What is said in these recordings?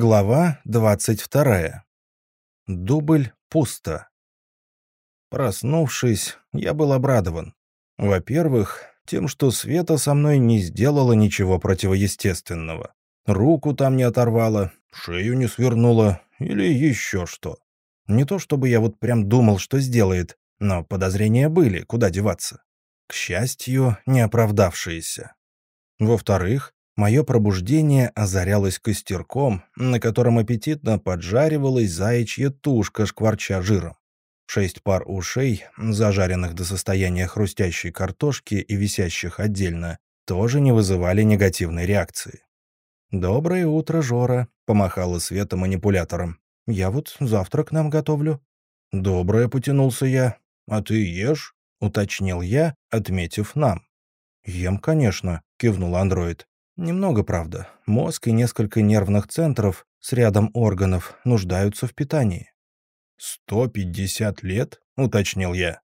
Глава 22. Дубль пусто. Проснувшись, я был обрадован. Во-первых, тем, что Света со мной не сделала ничего противоестественного. Руку там не оторвала, шею не свернула или еще что. Не то чтобы я вот прям думал, что сделает, но подозрения были, куда деваться. К счастью, не оправдавшиеся. Во-вторых, Мое пробуждение озарялось костерком, на котором аппетитно поджаривалась заячья тушка, шкварча жиром. Шесть пар ушей, зажаренных до состояния хрустящей картошки и висящих отдельно, тоже не вызывали негативной реакции. «Доброе утро, Жора», — помахала Света манипулятором. «Я вот завтрак нам готовлю». «Доброе», — потянулся я. «А ты ешь?» — уточнил я, отметив нам. «Ем, конечно», — кивнул андроид. Немного, правда. Мозг и несколько нервных центров с рядом органов нуждаются в питании. «Сто пятьдесят лет?» — уточнил я.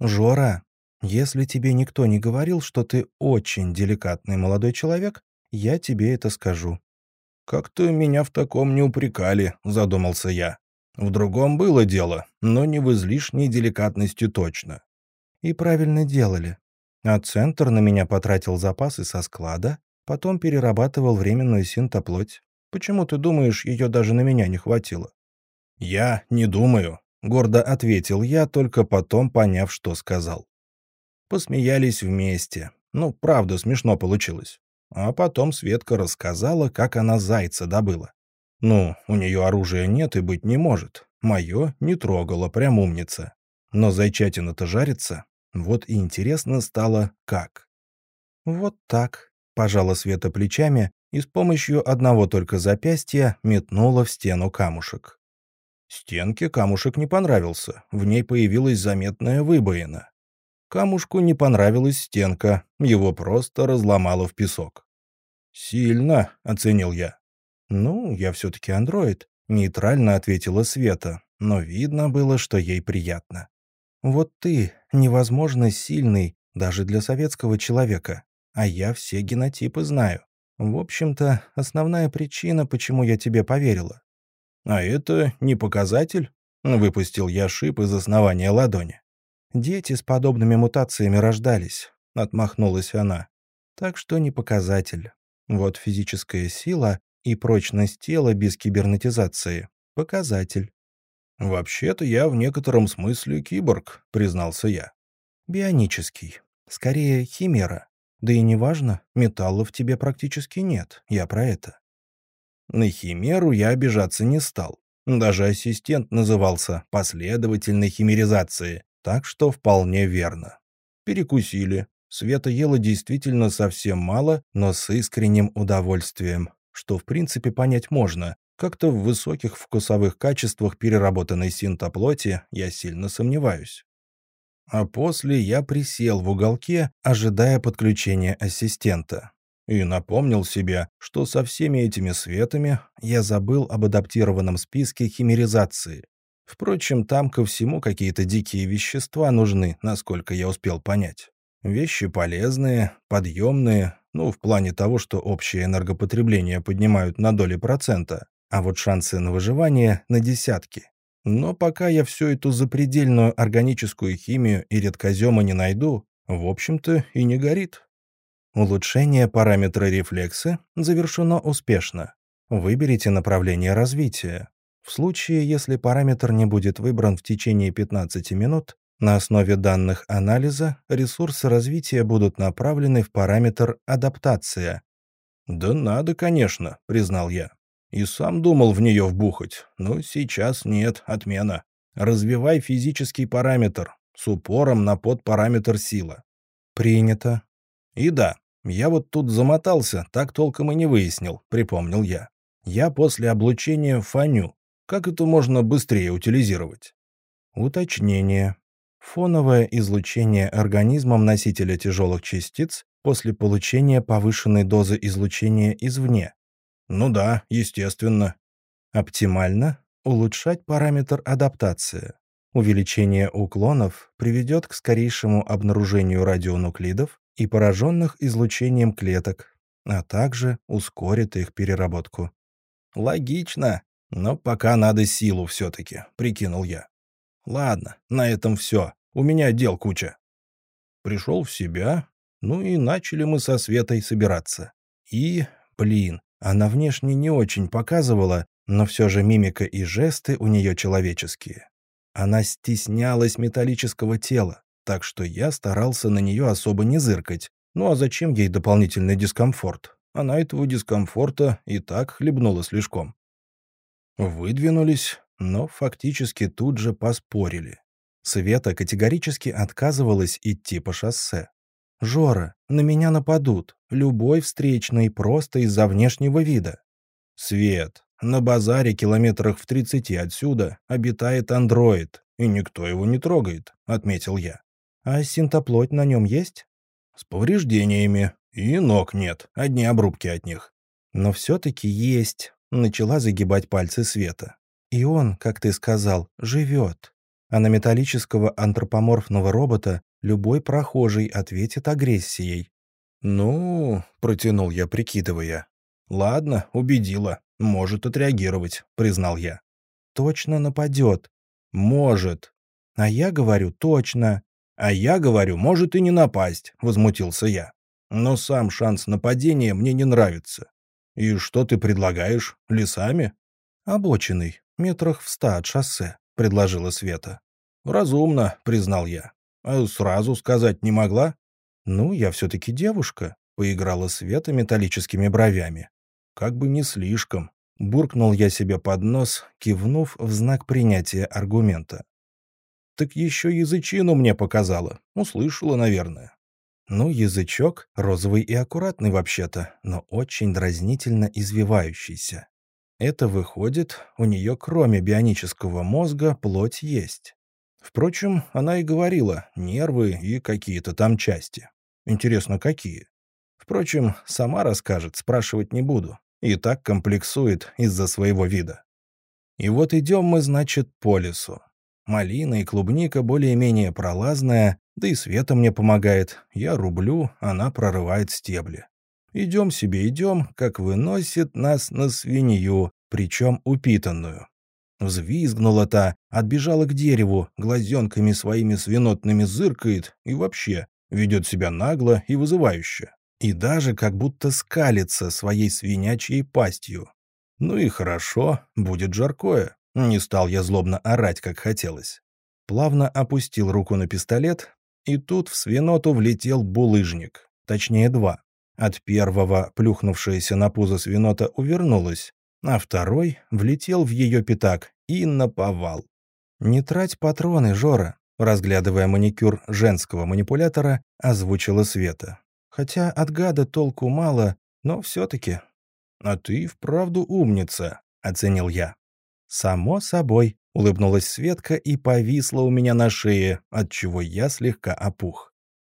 «Жора, если тебе никто не говорил, что ты очень деликатный молодой человек, я тебе это скажу». «Как-то меня в таком не упрекали», — задумался я. «В другом было дело, но не в излишней деликатности точно». «И правильно делали. А центр на меня потратил запасы со склада, Потом перерабатывал временную синтоплоть. Почему ты думаешь, ее даже на меня не хватило?» «Я не думаю», — гордо ответил я, только потом поняв, что сказал. Посмеялись вместе. Ну, правда, смешно получилось. А потом Светка рассказала, как она зайца добыла. Ну, у нее оружия нет и быть не может. Мое не трогало, прям умница. Но зайчатина-то жарится. Вот и интересно стало, как. «Вот так», Пожала Света плечами и с помощью одного только запястья метнула в стену камушек. Стенке камушек не понравился, в ней появилась заметная выбоина. Камушку не понравилась стенка, его просто разломало в песок. «Сильно», — оценил я. «Ну, я все-таки андроид», — нейтрально ответила Света, но видно было, что ей приятно. «Вот ты невозможно сильный даже для советского человека а я все генотипы знаю. В общем-то, основная причина, почему я тебе поверила. А это не показатель? Выпустил я шип из основания ладони. Дети с подобными мутациями рождались, отмахнулась она. Так что не показатель. Вот физическая сила и прочность тела без кибернетизации — показатель. «Вообще-то я в некотором смысле киборг», — признался я. «Бионический. Скорее, химера. Да и неважно, металла в тебе практически нет, я про это. На химеру я обижаться не стал. Даже ассистент назывался последовательной химеризацией, так что вполне верно. Перекусили. Света ела действительно совсем мало, но с искренним удовольствием, что в принципе понять можно. Как-то в высоких вкусовых качествах переработанной синтоплоти я сильно сомневаюсь. А после я присел в уголке, ожидая подключения ассистента. И напомнил себе, что со всеми этими светами я забыл об адаптированном списке химеризации. Впрочем, там ко всему какие-то дикие вещества нужны, насколько я успел понять. Вещи полезные, подъемные, ну, в плане того, что общее энергопотребление поднимают на доли процента, а вот шансы на выживание — на десятки. Но пока я всю эту запредельную органическую химию и редкозема не найду, в общем-то и не горит. Улучшение параметра рефлекса завершено успешно. Выберите направление развития. В случае, если параметр не будет выбран в течение 15 минут, на основе данных анализа ресурсы развития будут направлены в параметр адаптация. «Да надо, конечно», — признал я. И сам думал в нее вбухать, но сейчас нет, отмена. Развивай физический параметр с упором на подпараметр сила. Принято. И да, я вот тут замотался, так толком и не выяснил, припомнил я. Я после облучения фаню. Как это можно быстрее утилизировать? Уточнение. Фоновое излучение организмом носителя тяжелых частиц после получения повышенной дозы излучения извне, ну да, естественно. Оптимально улучшать параметр адаптации. Увеличение уклонов приведет к скорейшему обнаружению радионуклидов и пораженных излучением клеток, а также ускорит их переработку. Логично. Но пока надо силу все-таки, прикинул я. Ладно, на этом все. У меня дел куча. Пришел в себя, ну и начали мы со Светой собираться. И, блин, она внешне не очень показывала, но все же мимика и жесты у нее человеческие. Она стеснялась металлического тела, так что я старался на нее особо не зыркать. Ну а зачем ей дополнительный дискомфорт? Она этого дискомфорта и так хлебнула слишком. Выдвинулись, но фактически тут же поспорили. Света категорически отказывалась идти по шоссе. «Жора, на меня нападут. Любой встречный просто из-за внешнего вида». «Свет, на базаре километрах в тридцати отсюда обитает андроид, и никто его не трогает», — отметил я. «А синтоплоть на нем есть?» «С повреждениями. И ног нет, одни обрубки от них». «Но все-таки есть», — начала загибать пальцы Света. «И он, как ты сказал, живет. А на металлического антропоморфного робота любой прохожий ответит агрессией». «Ну...» — протянул я, прикидывая. «Ладно, убедила. Может отреагировать», — признал я. «Точно нападет». «Может». «А я говорю, точно». «А я говорю, может и не напасть», — возмутился я. «Но сам шанс нападения мне не нравится». «И что ты предлагаешь? Лесами?» «Обочиной, метрах в ста от шоссе», — предложила Света. «Разумно», — признал я. «А сразу сказать не могла?» «Ну, я все-таки девушка», — поиграла Света металлическими бровями. «Как бы не слишком», — буркнул я себе под нос, кивнув в знак принятия аргумента. Так еще язычину мне показала. Услышала, наверное. Ну, язычок розовый и аккуратный вообще-то, но очень дразнительно извивающийся. Это выходит, у нее кроме бионического мозга плоть есть. Впрочем, она и говорила, нервы и какие-то там части. Интересно, какие? Впрочем, сама расскажет, спрашивать не буду. И так комплексует из-за своего вида. И вот идем мы, значит, по лесу. Малина и клубника более-менее пролазная, да и Света мне помогает. Я рублю, она прорывает стебли. Идем себе идем, как выносит нас на свинью, причем упитанную. Взвизгнула та, отбежала к дереву, глазенками своими свинотными зыркает и вообще ведет себя нагло и вызывающе. И даже как будто скалится своей свинячьей пастью. Ну и хорошо, будет жаркое. Не стал я злобно орать, как хотелось. Плавно опустил руку на пистолет, и тут в свиноту влетел булыжник. Точнее, два. От первого плюхнувшаяся на пузо свинота увернулась, а второй влетел в ее пятак и наповал. «Не трать патроны, Жора», разглядывая маникюр женского манипулятора, озвучила Света. «Хотя от гада толку мало, но все-таки». «А ты вправду умница», — оценил я. «Само собой», — улыбнулась Светка и повисла у меня на шее, отчего я слегка опух.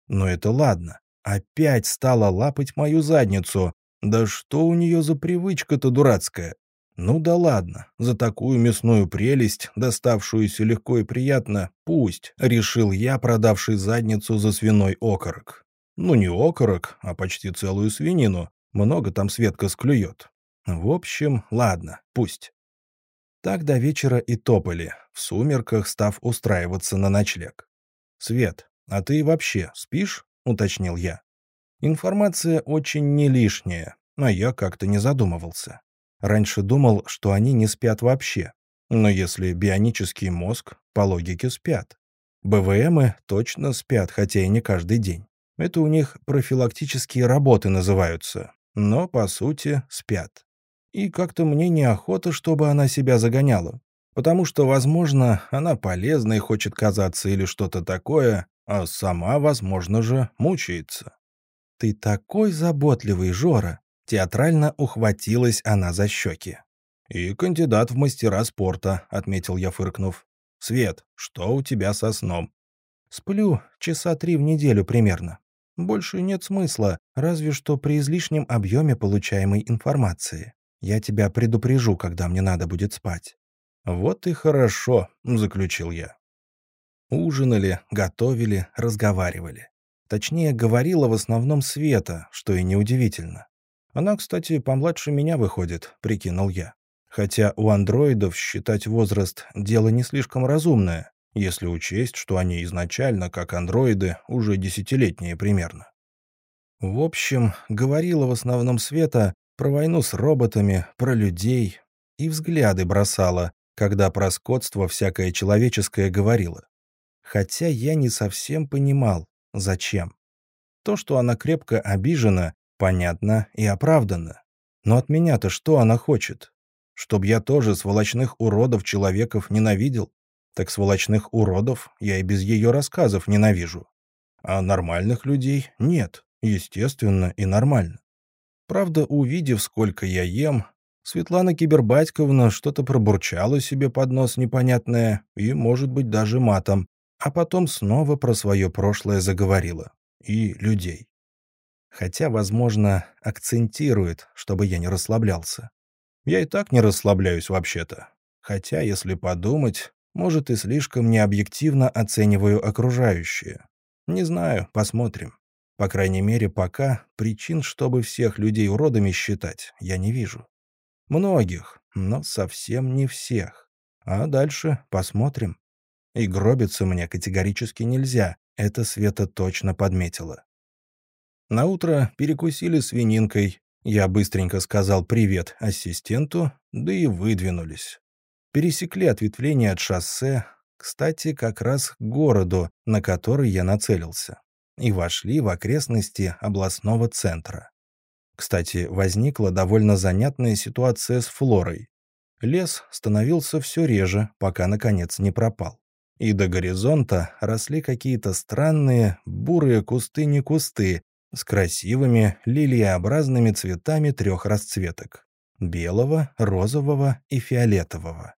«Но это ладно. Опять стала лапать мою задницу. Да что у нее за привычка-то дурацкая? Ну да ладно, за такую мясную прелесть, доставшуюся легко и приятно, пусть, решил я, продавший задницу за свиной окорок. Ну не окорок, а почти целую свинину. Много там Светка склюет. В общем, ладно, пусть. Так до вечера и топали, в сумерках став устраиваться на ночлег. «Свет, а ты вообще спишь?» — уточнил я. Информация очень не лишняя, но я как-то не задумывался. Раньше думал, что они не спят вообще. Но если бионический мозг, по логике спят. БВМы точно спят, хотя и не каждый день. Это у них профилактические работы называются. Но, по сути, спят. И как-то мне неохота, чтобы она себя загоняла. Потому что, возможно, она полезной хочет казаться или что-то такое, а сама, возможно же, мучается. «Ты такой заботливый, Жора!» Театрально ухватилась она за щеки. «И кандидат в мастера спорта», — отметил я, фыркнув. «Свет, что у тебя со сном?» «Сплю часа три в неделю примерно. Больше нет смысла, разве что при излишнем объеме получаемой информации. Я тебя предупрежу, когда мне надо будет спать». «Вот и хорошо», — заключил я. Ужинали, готовили, разговаривали. Точнее, говорила в основном Света, что и неудивительно. Она, кстати, помладше меня выходит, прикинул я. Хотя у андроидов считать возраст – дело не слишком разумное, если учесть, что они изначально, как андроиды, уже десятилетние примерно. В общем, говорила в основном Света про войну с роботами, про людей, и взгляды бросала, когда про скотство всякое человеческое говорила. Хотя я не совсем понимал, зачем. То, что она крепко обижена, понятно и оправданно. Но от меня-то что она хочет? Чтоб я тоже сволочных уродов человеков ненавидел? Так сволочных уродов я и без ее рассказов ненавижу. А нормальных людей нет, естественно и нормально. Правда, увидев, сколько я ем, Светлана Кибербатьковна что-то пробурчала себе под нос непонятное и, может быть, даже матом, а потом снова про свое прошлое заговорила. И людей. Хотя, возможно, акцентирует, чтобы я не расслаблялся. Я и так не расслабляюсь вообще-то. Хотя, если подумать, может, и слишком необъективно оцениваю окружающее. Не знаю, посмотрим. По крайней мере, пока причин, чтобы всех людей уродами считать, я не вижу. Многих, но совсем не всех. А дальше посмотрим. И гробиться мне категорически нельзя, это Света точно подметила. На утро перекусили свининкой. Я быстренько сказал привет ассистенту, да и выдвинулись. Пересекли ответвление от шоссе, кстати, как раз к городу, на который я нацелился, и вошли в окрестности областного центра. Кстати, возникла довольно занятная ситуация с флорой. Лес становился все реже, пока, наконец, не пропал. И до горизонта росли какие-то странные бурые кусты-не-кусты с красивыми лилиеобразными цветами трех расцветок – белого, розового и фиолетового.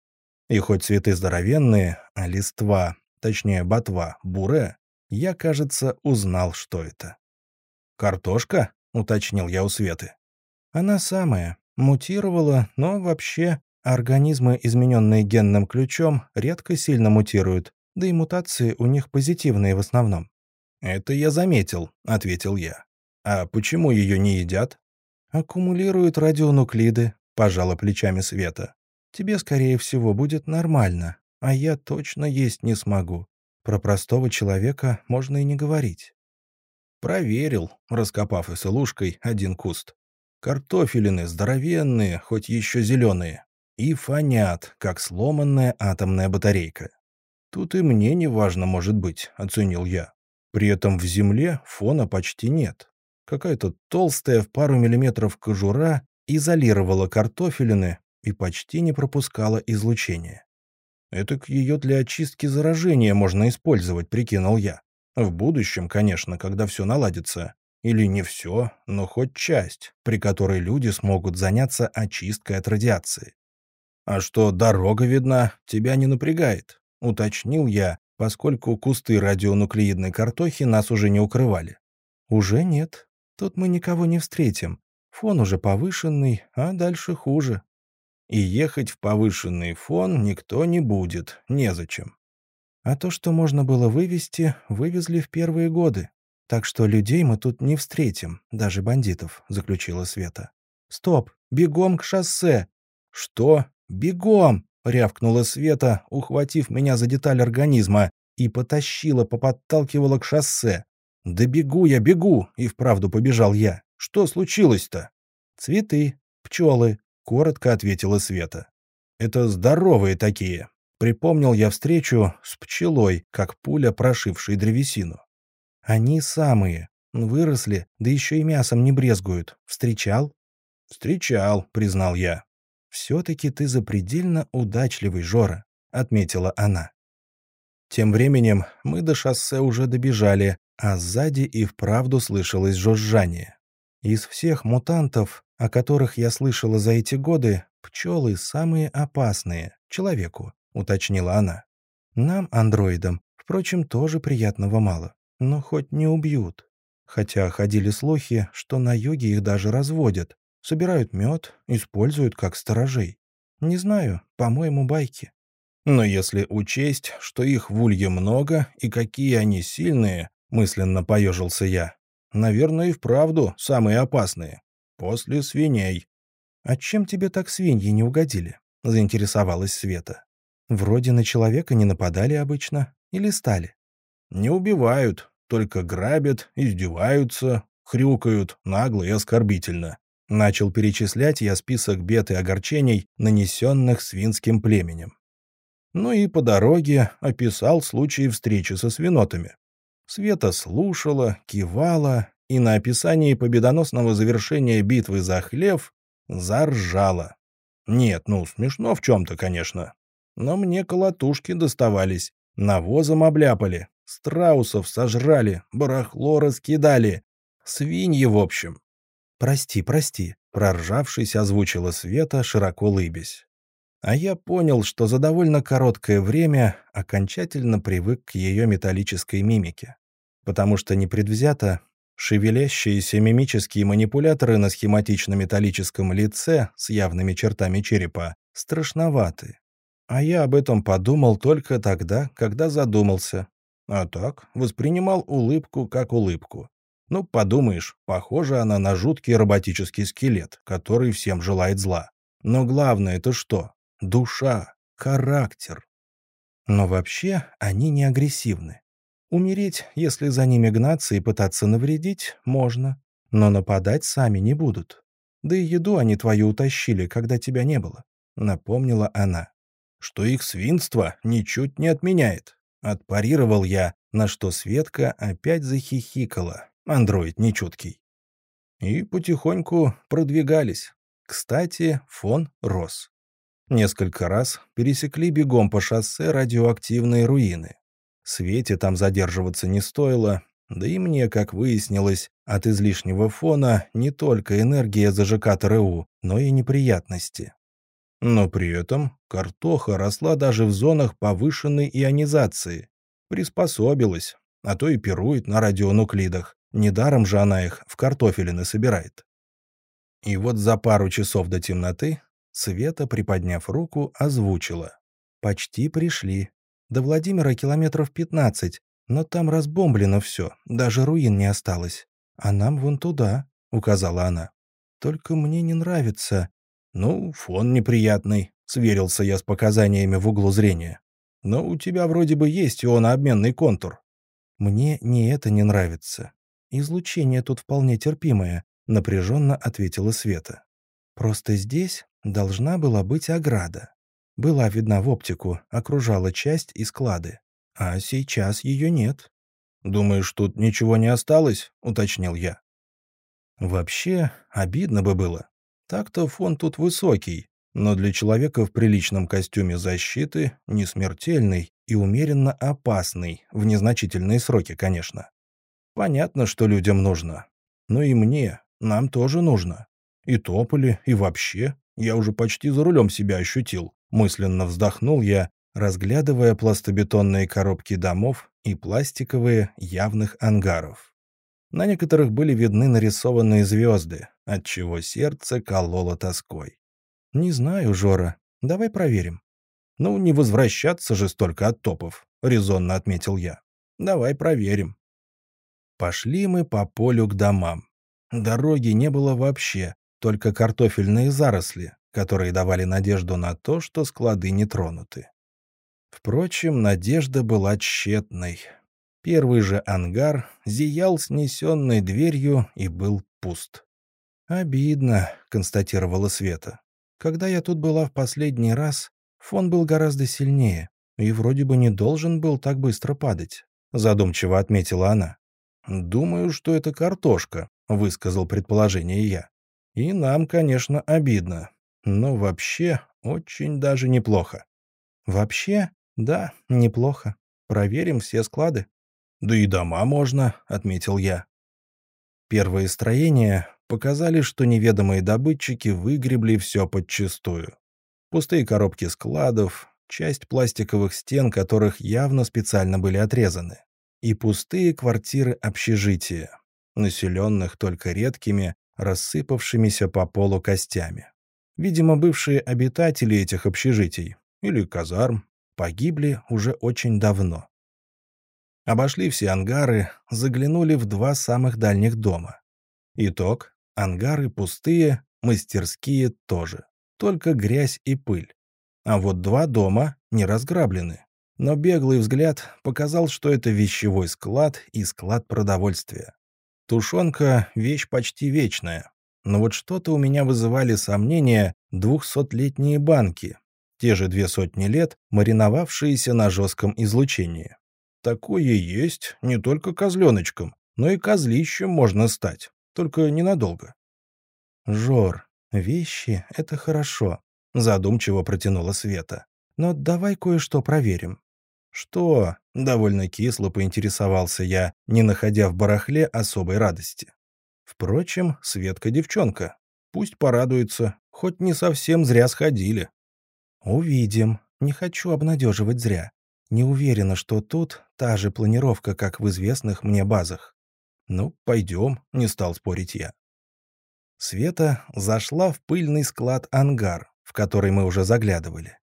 И хоть цветы здоровенные, а листва, точнее ботва, буре, я, кажется, узнал, что это. «Картошка?» — уточнил я у Светы. «Она самая. Мутировала, но вообще организмы, измененные генным ключом, редко сильно мутируют, да и мутации у них позитивные в основном». «Это я заметил», — ответил я. «А почему ее не едят?» «Аккумулируют радионуклиды», — пожала плечами Света. «Тебе, скорее всего, будет нормально, а я точно есть не смогу. Про простого человека можно и не говорить. Проверил, раскопав и один куст. Картофелины здоровенные, хоть еще зеленые. И фонят, как сломанная атомная батарейка. Тут и мне не важно, может быть, оценил я. При этом в земле фона почти нет. Какая-то толстая в пару миллиметров кожура изолировала картофелины и почти не пропускала излучение. Это к ее для очистки заражения можно использовать, прикинул я. В будущем, конечно, когда все наладится. Или не все, но хоть часть, при которой люди смогут заняться очисткой от радиации. «А что, дорога видна, тебя не напрягает?» — уточнил я, поскольку кусты радионуклеидной картохи нас уже не укрывали. «Уже нет. Тут мы никого не встретим. Фон уже повышенный, а дальше хуже. И ехать в повышенный фон никто не будет, незачем. А то, что можно было вывести, вывезли в первые годы. Так что людей мы тут не встретим, даже бандитов», — заключила Света. «Стоп! Бегом к шоссе!» «Что? Бегом!» — рявкнула Света, ухватив меня за деталь организма, и потащила, поподталкивала к шоссе. «Да бегу я, бегу!» — и вправду побежал я. «Что случилось-то?» «Цветы, пчелы», — коротко ответила Света. «Это здоровые такие. Припомнил я встречу с пчелой, как пуля, прошившей древесину. Они самые. Выросли, да еще и мясом не брезгуют. Встречал? Встречал, признал я. Все-таки ты запредельно удачливый, Жора, отметила она. Тем временем мы до шоссе уже добежали, а сзади и вправду слышалось жужжание. Из всех мутантов, о которых я слышала за эти годы, пчелы самые опасные человеку. — уточнила она. «Нам, андроидам, впрочем, тоже приятного мало, но хоть не убьют. Хотя ходили слухи, что на юге их даже разводят, собирают мед, используют как сторожей. Не знаю, по-моему, байки». «Но если учесть, что их в улье много и какие они сильные», — мысленно поежился я, «наверное, и вправду самые опасные. После свиней». «А чем тебе так свиньи не угодили?» — заинтересовалась Света. «Вроде на человека не нападали обычно. Или стали?» «Не убивают, только грабят, издеваются, хрюкают, нагло и оскорбительно». Начал перечислять я список бед и огорчений, нанесенных свинским племенем. Ну и по дороге описал случаи встречи со свинотами. Света слушала, кивала и на описании победоносного завершения битвы за хлев заржала. Нет, ну, смешно в чем-то, конечно. Но мне колотушки доставались, навозом обляпали, страусов сожрали, барахло раскидали. Свиньи, в общем. «Прости, прости», — проржавшись, озвучила Света, широко лыбясь. А я понял, что за довольно короткое время окончательно привык к ее металлической мимике. Потому что непредвзято шевелящиеся мимические манипуляторы на схематично-металлическом лице с явными чертами черепа страшноваты. А я об этом подумал только тогда, когда задумался. А так, воспринимал улыбку как улыбку. Ну, подумаешь, похожа она на жуткий роботический скелет, который всем желает зла. Но главное это что? Душа, характер. Но вообще они не агрессивны. Умереть, если за ними гнаться и пытаться навредить, можно. Но нападать сами не будут. Да и еду они твою утащили, когда тебя не было. Напомнила она. Что их свинство ничуть не отменяет. Отпарировал я, на что Светка опять захихикала, андроид нечуткий. И потихоньку продвигались. Кстати, фон рос. Несколько раз пересекли бегом по шоссе радиоактивные руины. Свете там задерживаться не стоило, да и мне, как выяснилось, от излишнего фона не только энергия ЗЖК ТРУ, но и неприятности. Но при этом картоха росла даже в зонах повышенной ионизации. Приспособилась, а то и пирует на радионуклидах. Недаром же она их в картофелины собирает. И вот за пару часов до темноты Света, приподняв руку, озвучила. «Почти пришли. До Владимира километров пятнадцать, но там разбомблено все, даже руин не осталось. А нам вон туда», — указала она. «Только мне не нравится». «Ну, фон неприятный», — сверился я с показаниями в углу зрения. «Но у тебя вроде бы есть ионообменный контур». «Мне не это не нравится. «Излучение тут вполне терпимое», — напряженно ответила Света. «Просто здесь должна была быть ограда. Была видна в оптику, окружала часть и склады. А сейчас ее нет». «Думаешь, тут ничего не осталось?» — уточнил я. «Вообще, обидно бы было. Так-то фон тут высокий, но для человека в приличном костюме защиты не смертельный и умеренно опасный, в незначительные сроки, конечно. Понятно, что людям нужно. Но и мне, нам тоже нужно. И тополи, и вообще. Я уже почти за рулем себя ощутил. Мысленно вздохнул я, разглядывая пластобетонные коробки домов и пластиковые явных ангаров. На некоторых были видны нарисованные звезды, отчего сердце кололо тоской. «Не знаю, Жора. Давай проверим». «Ну, не возвращаться же столько от топов», — резонно отметил я. «Давай проверим». Пошли мы по полю к домам. Дороги не было вообще, только картофельные заросли, которые давали надежду на то, что склады не тронуты. Впрочем, надежда была тщетной. Первый же ангар зиял снесенной дверью и был пуст. «Обидно», — констатировала Света. «Когда я тут была в последний раз, фон был гораздо сильнее и вроде бы не должен был так быстро падать», — задумчиво отметила она. «Думаю, что это картошка», — высказал предположение я. «И нам, конечно, обидно. Но вообще очень даже неплохо». «Вообще? Да, неплохо. Проверим все склады». «Да и дома можно», — отметил я. Первые строения показали, что неведомые добытчики выгребли все подчистую. Пустые коробки складов, часть пластиковых стен, которых явно специально были отрезаны и пустые квартиры общежития, населенных только редкими, рассыпавшимися по полу костями. Видимо, бывшие обитатели этих общежитий или казарм погибли уже очень давно. Обошли все ангары, заглянули в два самых дальних дома. Итог — ангары пустые, мастерские тоже. Только грязь и пыль. А вот два дома не разграблены. Но беглый взгляд показал, что это вещевой склад и склад продовольствия. Тушенка — вещь почти вечная. Но вот что-то у меня вызывали сомнения двухсотлетние банки, те же две сотни лет, мариновавшиеся на жестком излучении. Такое есть не только козленочком, но и козлищем можно стать, только ненадолго. «Жор, вещи — это хорошо», — задумчиво протянула Света. «Но давай кое-что проверим». «Что?» — довольно кисло поинтересовался я, не находя в барахле особой радости. Впрочем, Светка девчонка. Пусть порадуется, хоть не совсем зря сходили. «Увидим. Не хочу обнадеживать зря. Не уверена, что тут та же планировка, как в известных мне базах. Ну, пойдем», — не стал спорить я. Света зашла в пыльный склад-ангар, в который мы уже заглядывали.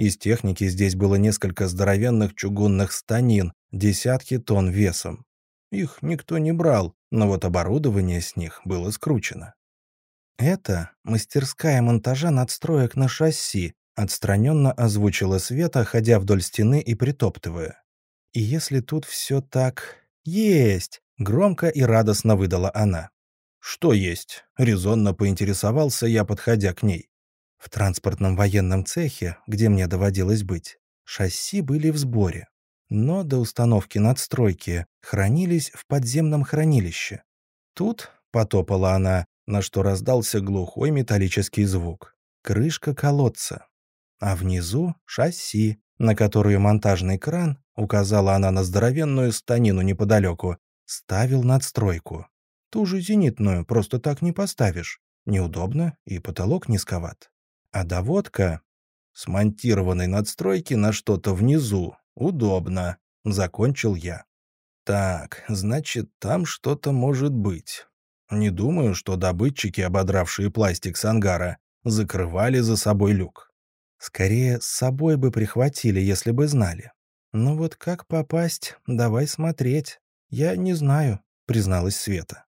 Из техники здесь было несколько здоровенных чугунных станин, десятки тонн весом. Их никто не брал, но вот оборудование с них было скручено. Это мастерская монтажа надстроек на шасси, Отстраненно озвучила Света, ходя вдоль стены и притоптывая. «И если тут все так...» «Есть!» — громко и радостно выдала она. «Что есть?» — резонно поинтересовался я, подходя к ней. В транспортном военном цехе, где мне доводилось быть, шасси были в сборе. Но до установки надстройки хранились в подземном хранилище. Тут потопала она, на что раздался глухой металлический звук. Крышка колодца а внизу — шасси, на которую монтажный кран, указала она на здоровенную станину неподалеку, ставил надстройку. Ту же зенитную просто так не поставишь. Неудобно и потолок низковат. А доводка смонтированной надстройки на что-то внизу. Удобно. Закончил я. Так, значит, там что-то может быть. Не думаю, что добытчики, ободравшие пластик с ангара, закрывали за собой люк. Скорее, с собой бы прихватили, если бы знали. Ну вот как попасть, давай смотреть. Я не знаю, призналась Света.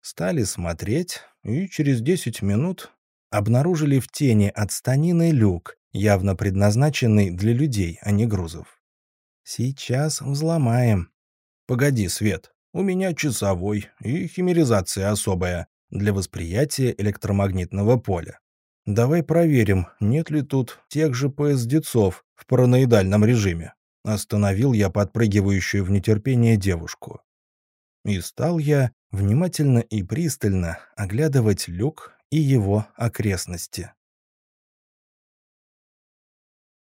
Стали смотреть, и через десять минут обнаружили в тени от станины люк, явно предназначенный для людей, а не грузов. «Сейчас взломаем». «Погоди, Свет, у меня часовой и химеризация особая для восприятия электромагнитного поля. Давай проверим, нет ли тут тех же ПС-децов в параноидальном режиме. Остановил я подпрыгивающую в нетерпение девушку. И стал я внимательно и пристально оглядывать люк и его окрестности.